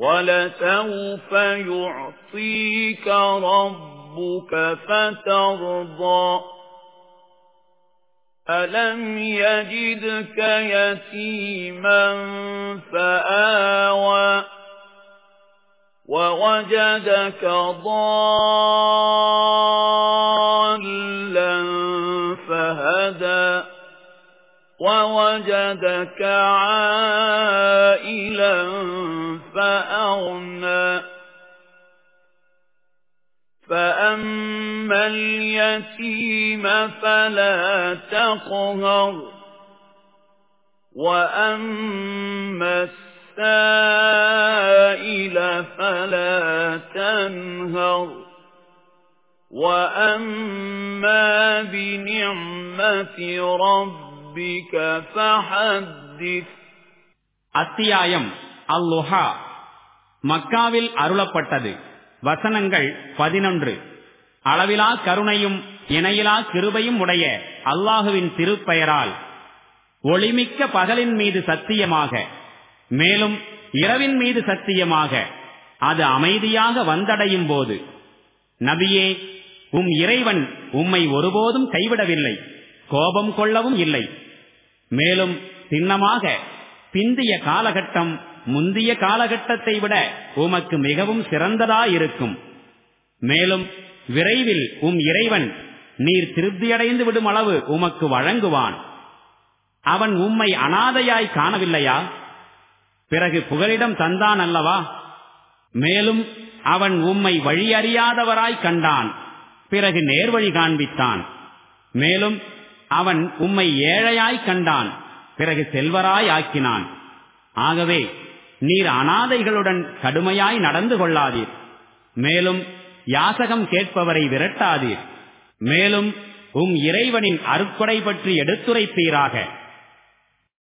وَلَسَوْفَ يُعْطِيكَ رَبُّكَ فَتَرْضَىٰ. أَلَمْ يَجِدْكَ يَتِيمًا فَآوَىٰ وَوَجَدَكَ ضَالًّا فَهَدَىٰ وَوَجَدَكَ عَائِلًا فَأَغْنَىٰ فَأَمَّا الْيَتِيمَ فَلَا تَقْهَرْ وَأَمَّا السَّائِلَ فَلَا تَنْهَرْ وَأَمَّا بِنِعْمَةِ رَبِّكَ فَحَدِّثْ அத்தியாயம் அல்லுஹா. மக்காவில் அருளப்பட்டது. வசனங்கள் பதினொன்று. அளவிலா கருணையும் இணையிலா கிருபையும் உடைய அல்லாஹுவின் திருப்பெயரால் ஒளிமிக்க பகலின் மீது சத்தியமாக மேலும் இரவின் மீது சத்தியமாக அது அமைதியாக வந்தடையும் போது நபியே உம் இறைவன் உம்மை ஒருபோதும் கைவிடவில்லை கோபம் கொள்ளவும் இல்லை. மேலும் சின்னமாக பிந்திய காலகட்டம் முந்திய காலகட்டத்தை விட உமக்கு மிகவும் சிறந்ததாயிருக்கும் மேலும் விரைவில் உம் இறைவன் நீர் திருப்தியடைந்து விடும் அளவு உமக்கு வழங்குவான். அவன் உம்மை அனாதையாய் காணவில்லையா? பிறகு புகலிடம் தந்தான் அல்லவா? மேலும் அவன் உம்மை வழியறியாதவராய் கண்டான். பிறகு நேர்வழி காண்பித்தான். மேலும் அவன் உம்மை ஏழையாய் கண்டான். பிறகு செல்வராய் ஆக்கினான். ஆகவே நீர் அனாதைகளுடன் கடுமையாய் நடந்து கொள்ளாதீர். மேலும் யாசகம் கேட்பவரை விரட்டாதீர். மேலும் உம் இறைவனின் அருக்கொடை பற்றி எடுத்துரைப்பீராக.